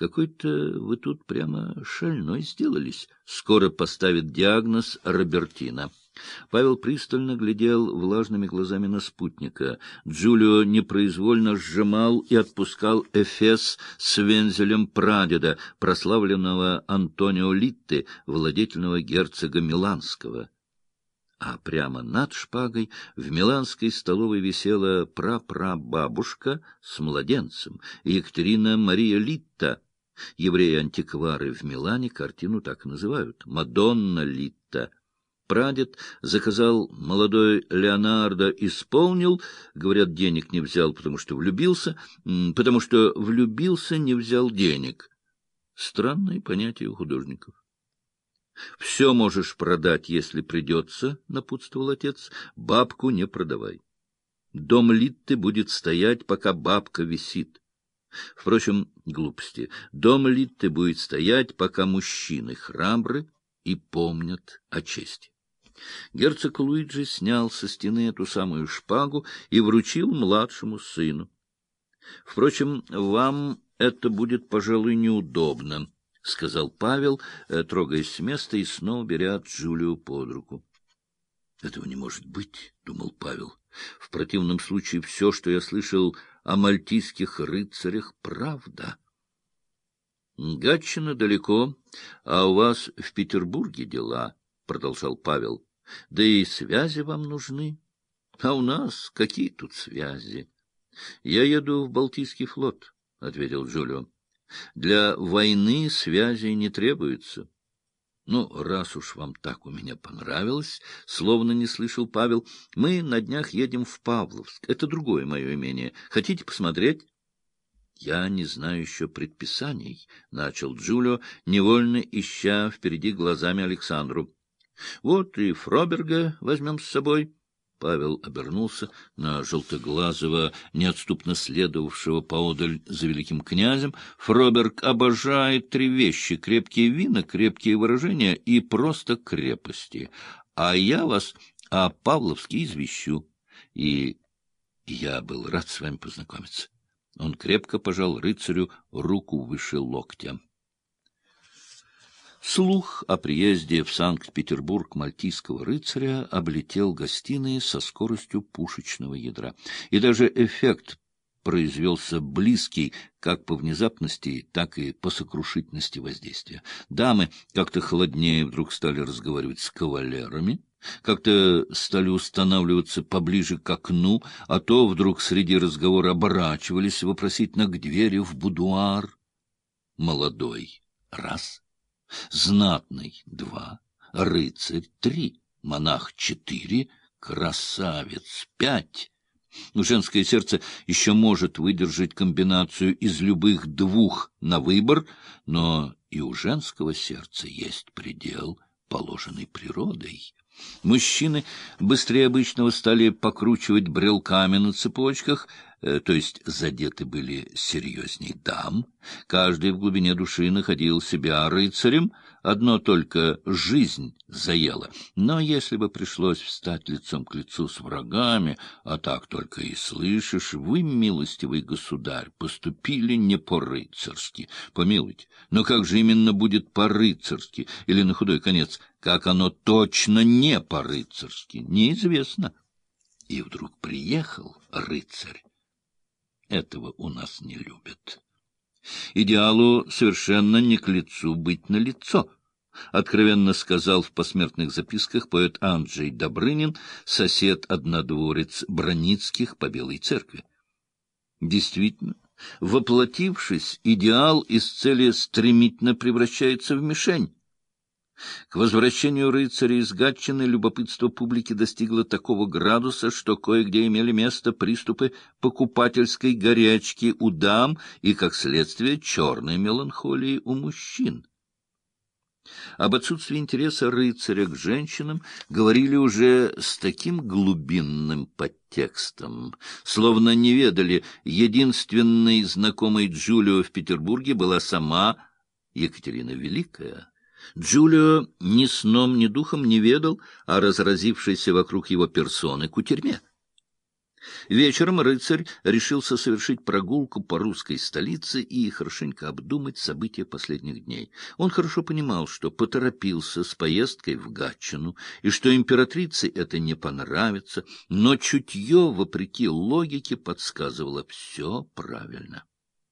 Какой-то вы тут прямо шальной сделались. Скоро поставит диагноз Робертина. Павел пристально глядел влажными глазами на спутника. Джулио непроизвольно сжимал и отпускал Эфес с вензелем прадеда, прославленного Антонио Литты, владетельного герцога Миланского а прямо над шпагой в миланской столовой висела прапрабабушка с младенцем, Екатерина Мария Литта. Евреи-антиквары в Милане картину так называют — «Мадонна Литта». Прадед заказал молодой Леонардо, исполнил, говорят, денег не взял, потому что влюбился, потому что влюбился, не взял денег. Странное понятие у художников. — Все можешь продать, если придется, — напутствовал отец, — бабку не продавай. Дом Литты будет стоять, пока бабка висит. Впрочем, глупости. Дом Литты будет стоять, пока мужчины храбры и помнят о чести. Герцог Луиджи снял со стены эту самую шпагу и вручил младшему сыну. Впрочем, вам это будет, пожалуй, неудобно. — сказал Павел, э, трогаясь с места и снова беря Джулию под руку. — Этого не может быть, — думал Павел. — В противном случае все, что я слышал о мальтийских рыцарях, — правда. — Гатчина далеко, а у вас в Петербурге дела, — продолжал Павел. — Да и связи вам нужны. А у нас какие тут связи? — Я еду в Балтийский флот, — ответил Джулио. Для войны связей не требуется. Ну, раз уж вам так у меня понравилось, словно не слышал Павел, мы на днях едем в Павловск. Это другое мое имение. Хотите посмотреть? Я не знаю еще предписаний, — начал Джулио, невольно ища впереди глазами Александру. Вот и Фроберга возьмем с собой. Павел обернулся на желтоглазого, неотступно следовавшего поодаль за великим князем. Фроберг обожает три вещи — крепкие вина, крепкие выражения и просто крепости. А я вас о Павловске извещу. И я был рад с вами познакомиться. Он крепко пожал рыцарю руку выше локтя. Слух о приезде в Санкт-Петербург мальтийского рыцаря облетел гостиные со скоростью пушечного ядра. И даже эффект произвелся близкий как по внезапности, так и по сокрушительности воздействия. Дамы как-то холоднее вдруг стали разговаривать с кавалерами, как-то стали устанавливаться поближе к окну, а то вдруг среди разговора оборачивались вопросительно к двери в будуар. Молодой — раз — Знатный — два, рыцарь — три, монах — четыре, красавец — пять. Но женское сердце еще может выдержать комбинацию из любых двух на выбор, но и у женского сердца есть предел, положенный природой. Мужчины быстрее обычного стали покручивать брелками на цепочках — то есть задеты были серьезней дам, каждый в глубине души находил себя рыцарем, одно только жизнь заела. Но если бы пришлось встать лицом к лицу с врагами, а так только и слышишь, вы, милостивый государь, поступили не по-рыцарски. Помилуйте, но как же именно будет по-рыцарски, или на худой конец, как оно точно не по-рыцарски, неизвестно. И вдруг приехал рыцарь этого у нас не любят. Идеалу совершенно не к лицу быть на лицо, откровенно сказал в посмертных записках поэт Анджей Добрынин, сосед-однодворец Броницких по Белой церкви. Действительно, воплотившись, идеал из цели стремительно превращается в мишень. К возвращению рыцаря из Гатчины любопытство публики достигло такого градуса, что кое-где имели место приступы покупательской горячки у дам и, как следствие, черной меланхолии у мужчин. Об отсутствии интереса рыцаря к женщинам говорили уже с таким глубинным подтекстом, словно не ведали, единственной знакомой Джулио в Петербурге была сама Екатерина Великая. Джулио ни сном, ни духом не ведал о разразившейся вокруг его персоны кутерьме. Вечером рыцарь решился совершить прогулку по русской столице и хорошенько обдумать события последних дней. Он хорошо понимал, что поторопился с поездкой в Гатчину, и что императрице это не понравится, но чутье, вопреки логике, подсказывало все правильно.